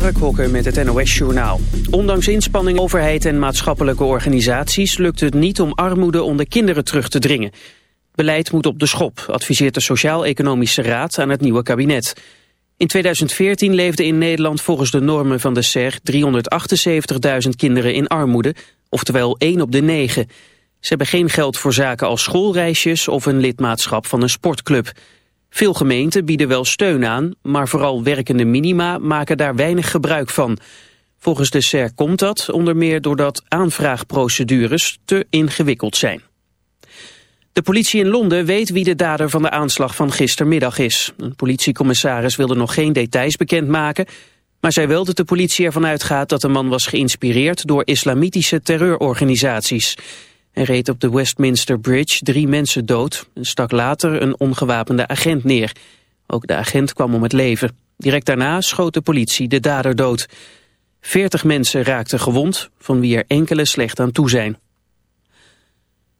Mark Hokker met het NOS-journaal. Ondanks inspanning overheid en maatschappelijke organisaties... lukt het niet om armoede onder kinderen terug te dringen. Beleid moet op de schop, adviseert de Sociaal-Economische Raad aan het nieuwe kabinet. In 2014 leefden in Nederland volgens de normen van de SER... 378.000 kinderen in armoede, oftewel 1 op de 9. Ze hebben geen geld voor zaken als schoolreisjes... of een lidmaatschap van een sportclub... Veel gemeenten bieden wel steun aan, maar vooral werkende minima maken daar weinig gebruik van. Volgens de SER komt dat onder meer doordat aanvraagprocedures te ingewikkeld zijn. De politie in Londen weet wie de dader van de aanslag van gistermiddag is. Een politiecommissaris wilde nog geen details bekendmaken... maar zij wil dat de politie ervan uitgaat dat de man was geïnspireerd... door islamitische terreurorganisaties. Hij reed op de Westminster Bridge drie mensen dood en stak later een ongewapende agent neer. Ook de agent kwam om het leven. Direct daarna schoot de politie de dader dood. Veertig mensen raakten gewond, van wie er enkele slecht aan toe zijn.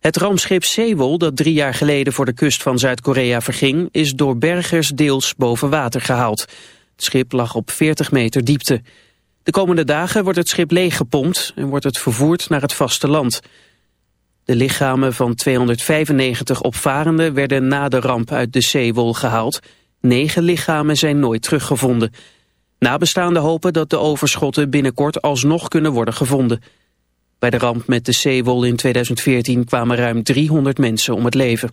Het rampschip Sewol, dat drie jaar geleden voor de kust van Zuid-Korea verging, is door bergers deels boven water gehaald. Het schip lag op 40 meter diepte. De komende dagen wordt het schip leeggepompt en wordt het vervoerd naar het vasteland. De lichamen van 295 opvarenden werden na de ramp uit de zeewol gehaald. Negen lichamen zijn nooit teruggevonden. Nabestaanden hopen dat de overschotten binnenkort alsnog kunnen worden gevonden. Bij de ramp met de zeewol in 2014 kwamen ruim 300 mensen om het leven.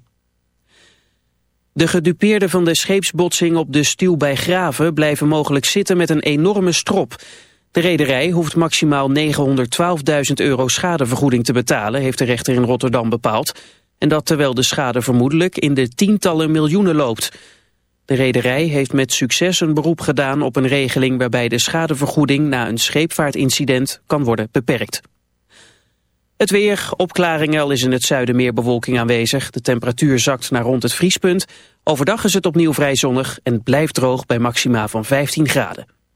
De gedupeerden van de scheepsbotsing op de Stuw bij Graven blijven mogelijk zitten met een enorme strop. De rederij hoeft maximaal 912.000 euro schadevergoeding te betalen, heeft de rechter in Rotterdam bepaald. En dat terwijl de schade vermoedelijk in de tientallen miljoenen loopt. De rederij heeft met succes een beroep gedaan op een regeling waarbij de schadevergoeding na een scheepvaartincident kan worden beperkt. Het weer, opklaringen, al is in het zuiden meer bewolking aanwezig. De temperatuur zakt naar rond het vriespunt. Overdag is het opnieuw vrij zonnig en blijft droog bij maxima van 15 graden.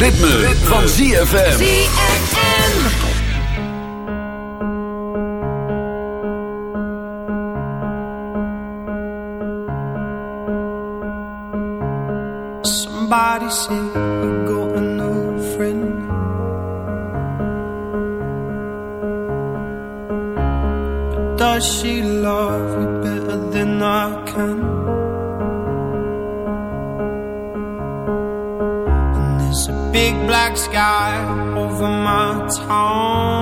Ritme, ritme. van ZFM. ZFM. Somebody say I got a new friend. But does she sky over my town.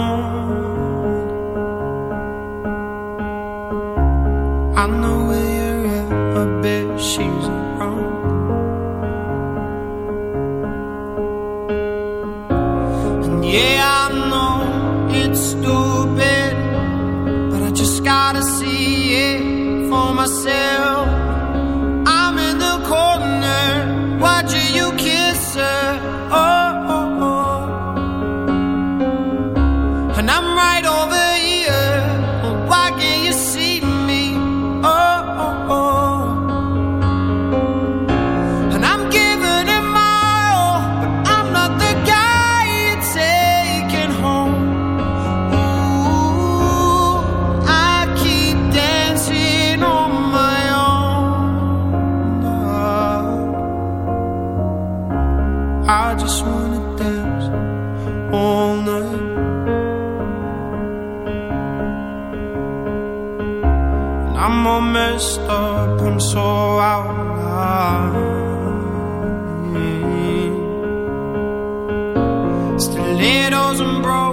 stilettos and bro.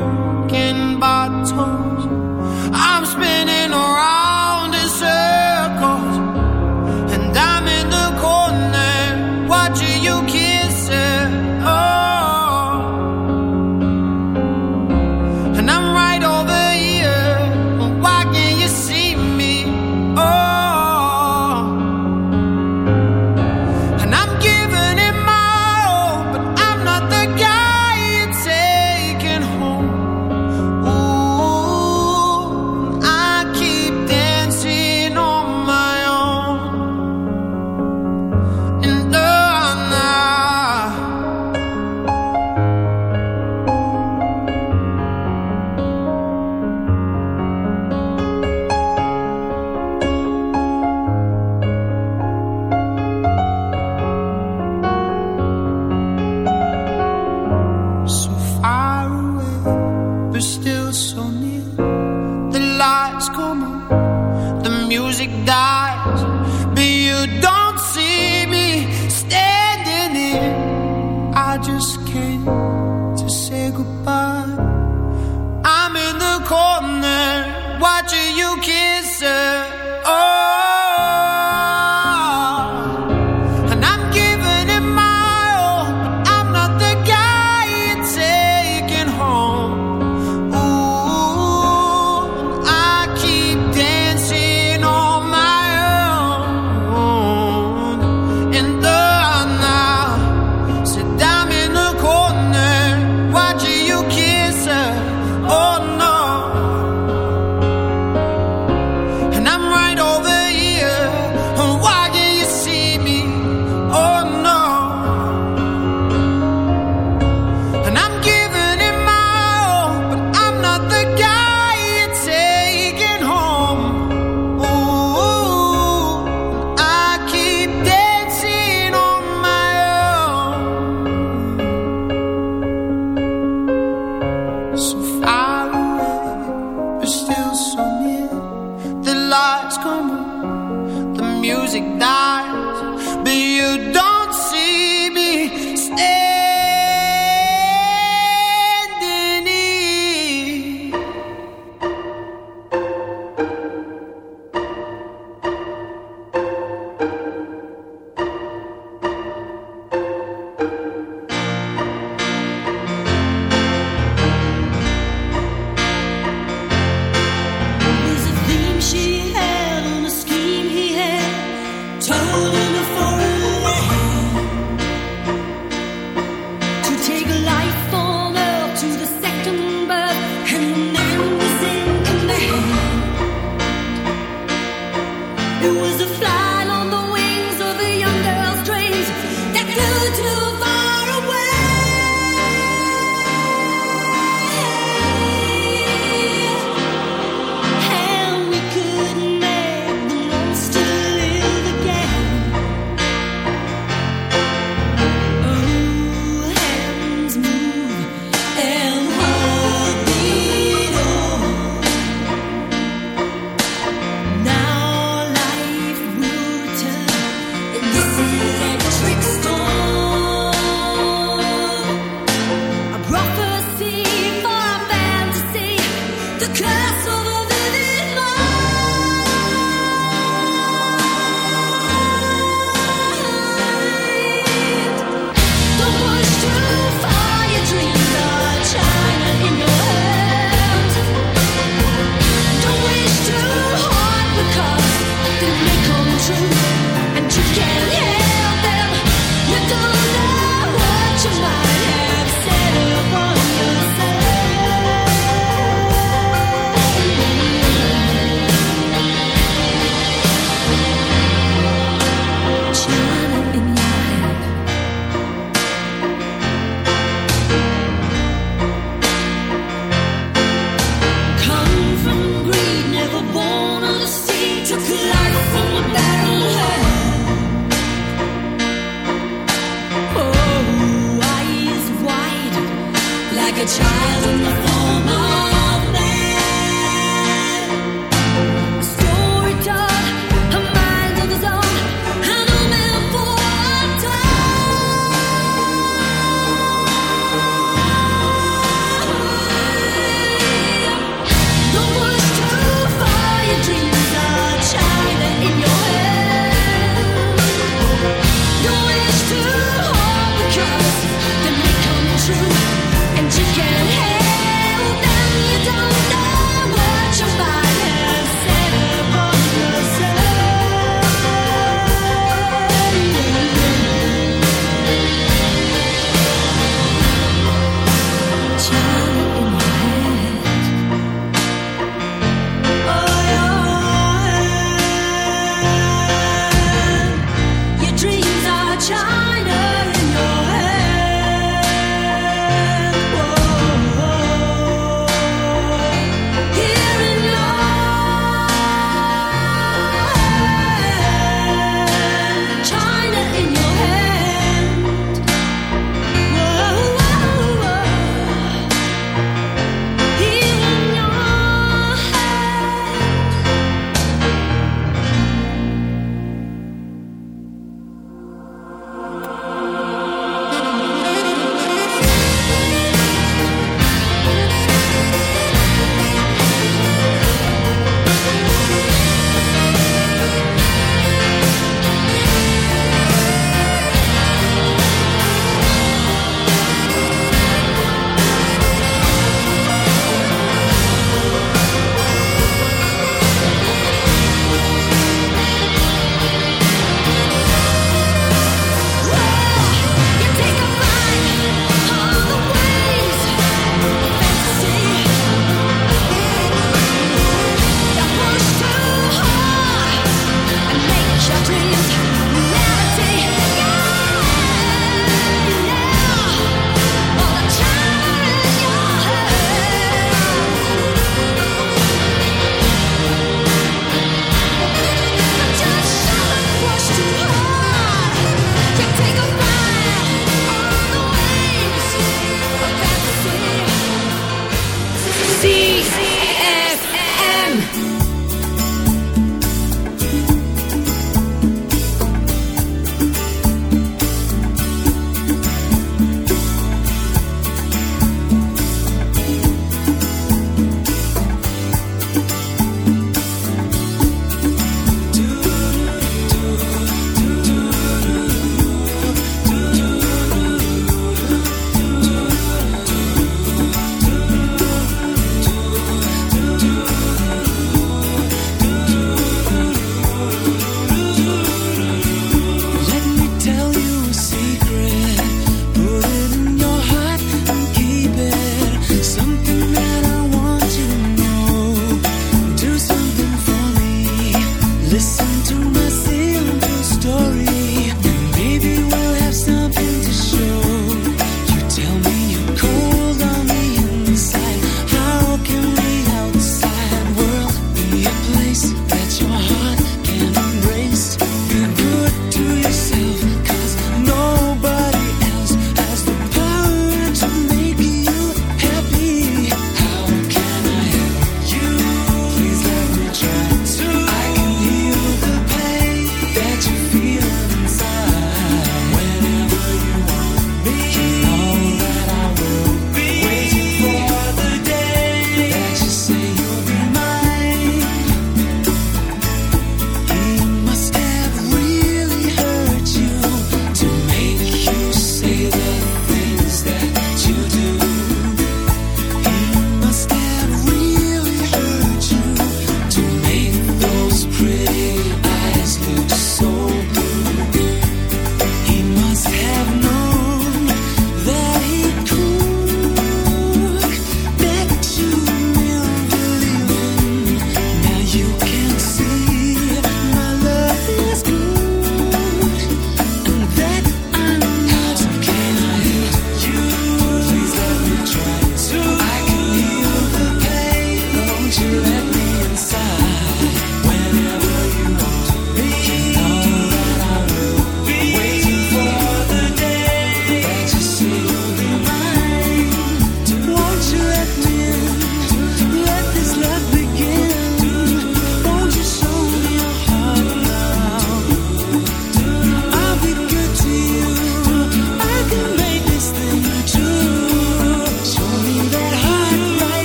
just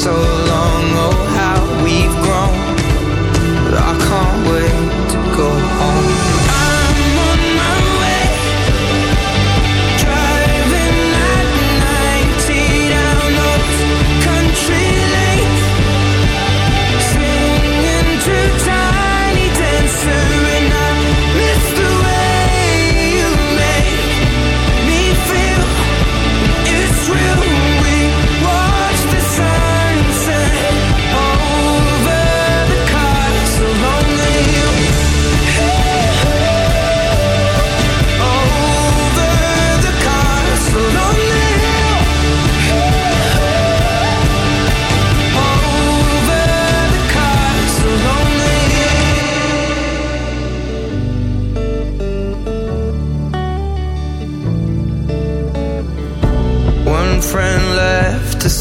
so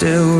still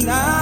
tonight.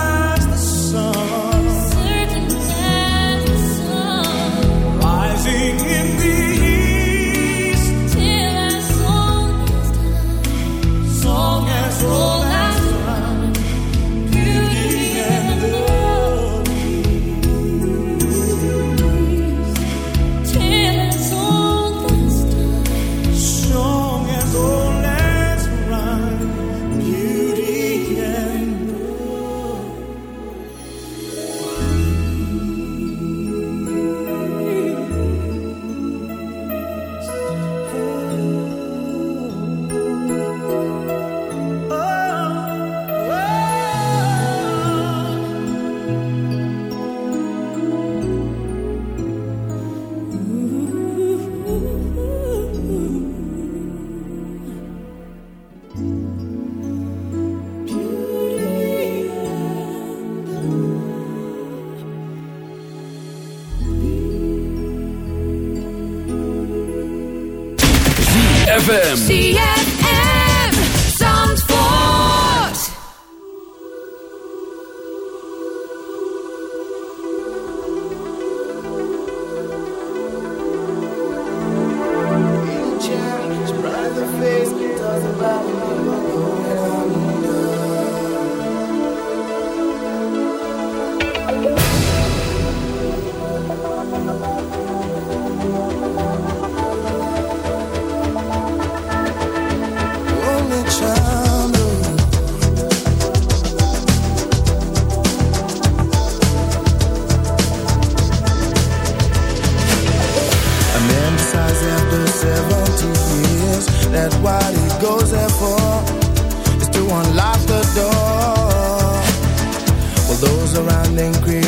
and gray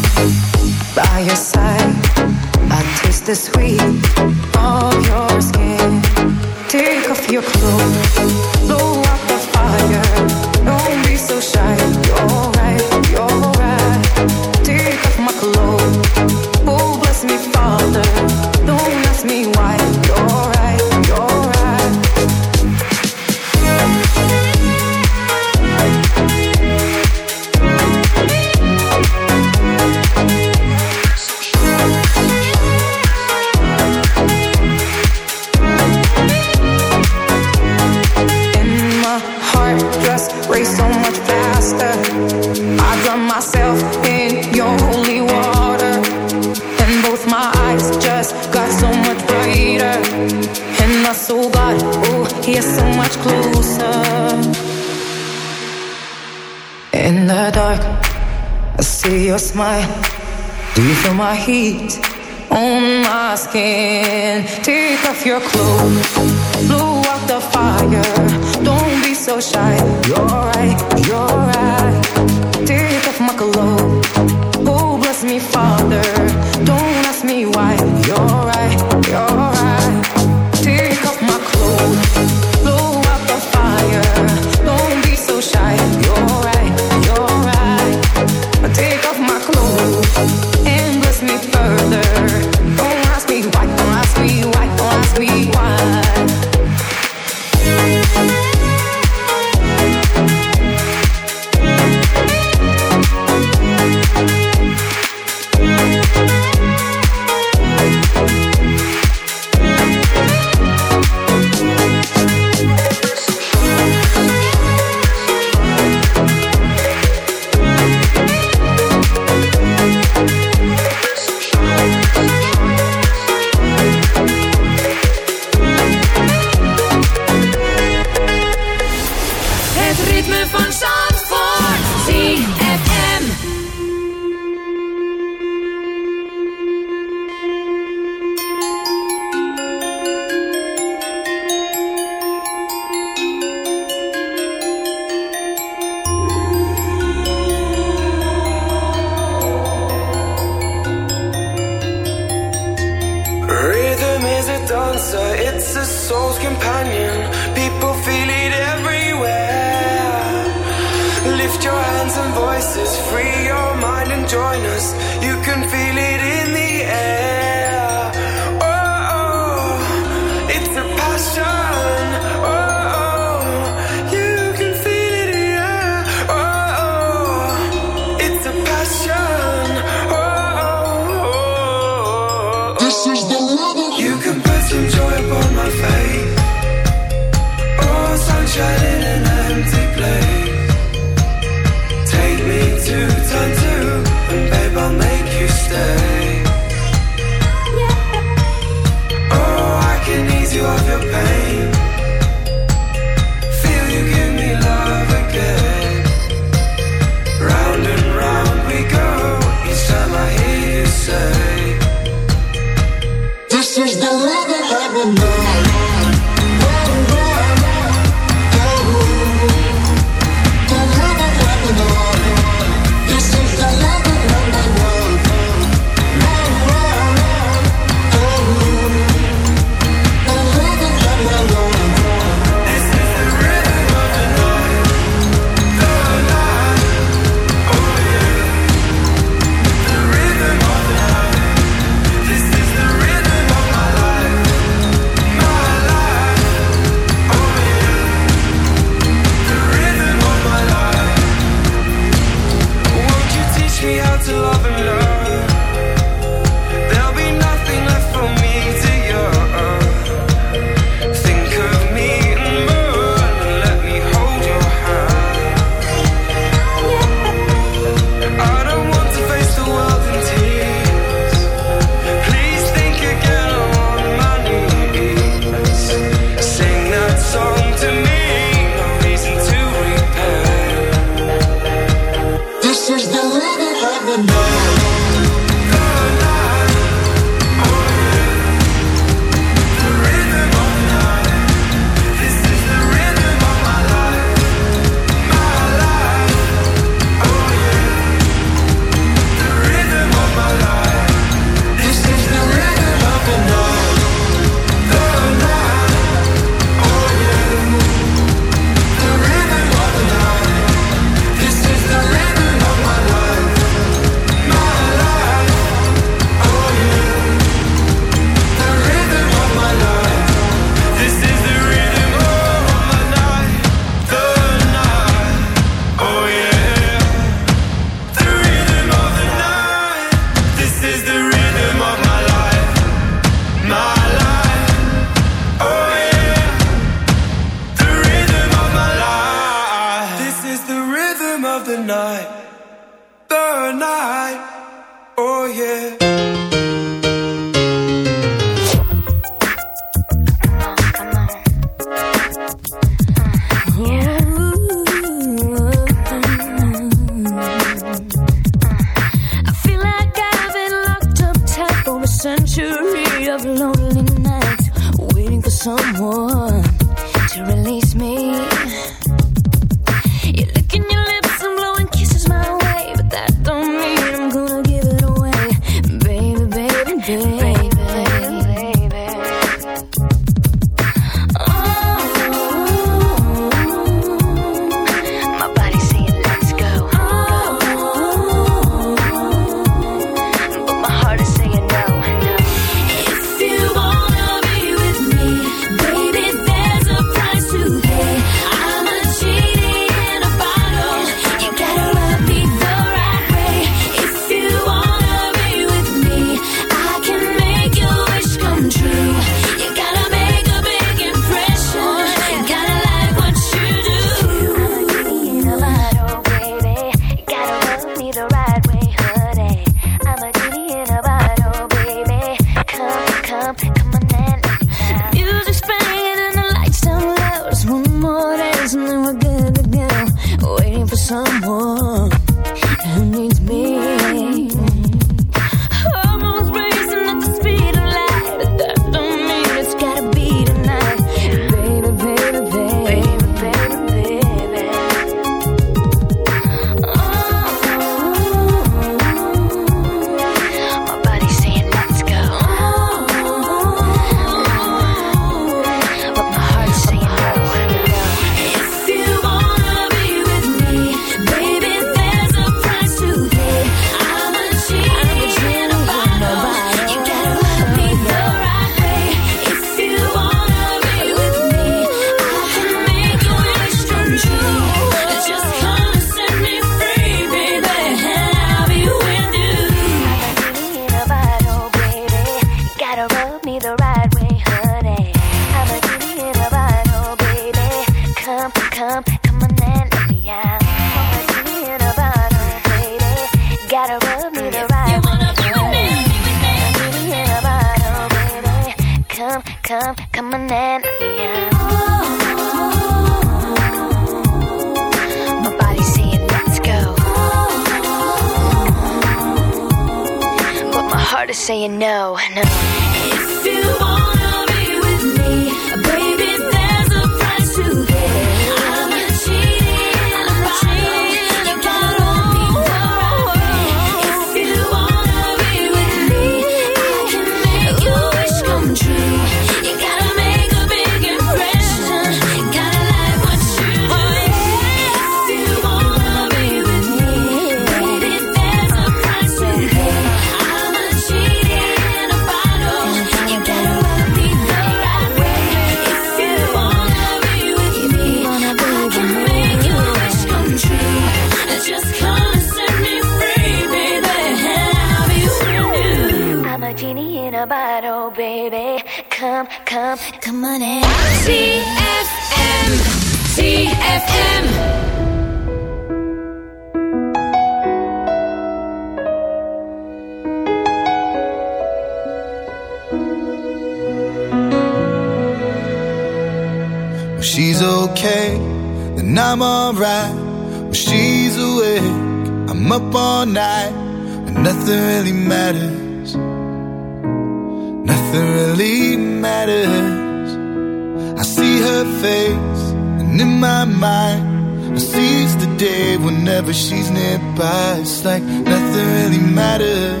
whenever she's nearby, it's like nothing really matters.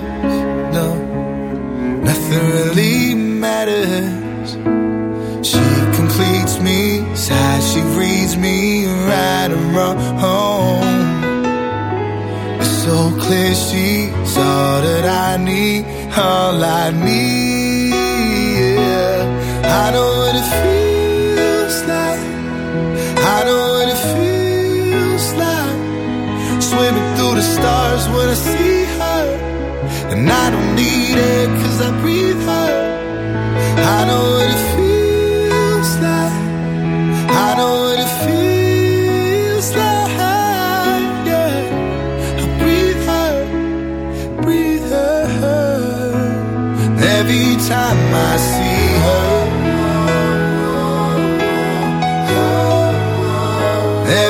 No, nothing really matters. She completes me, it's she reads me, right around wrong. It's so clear she's all that I need, all I need.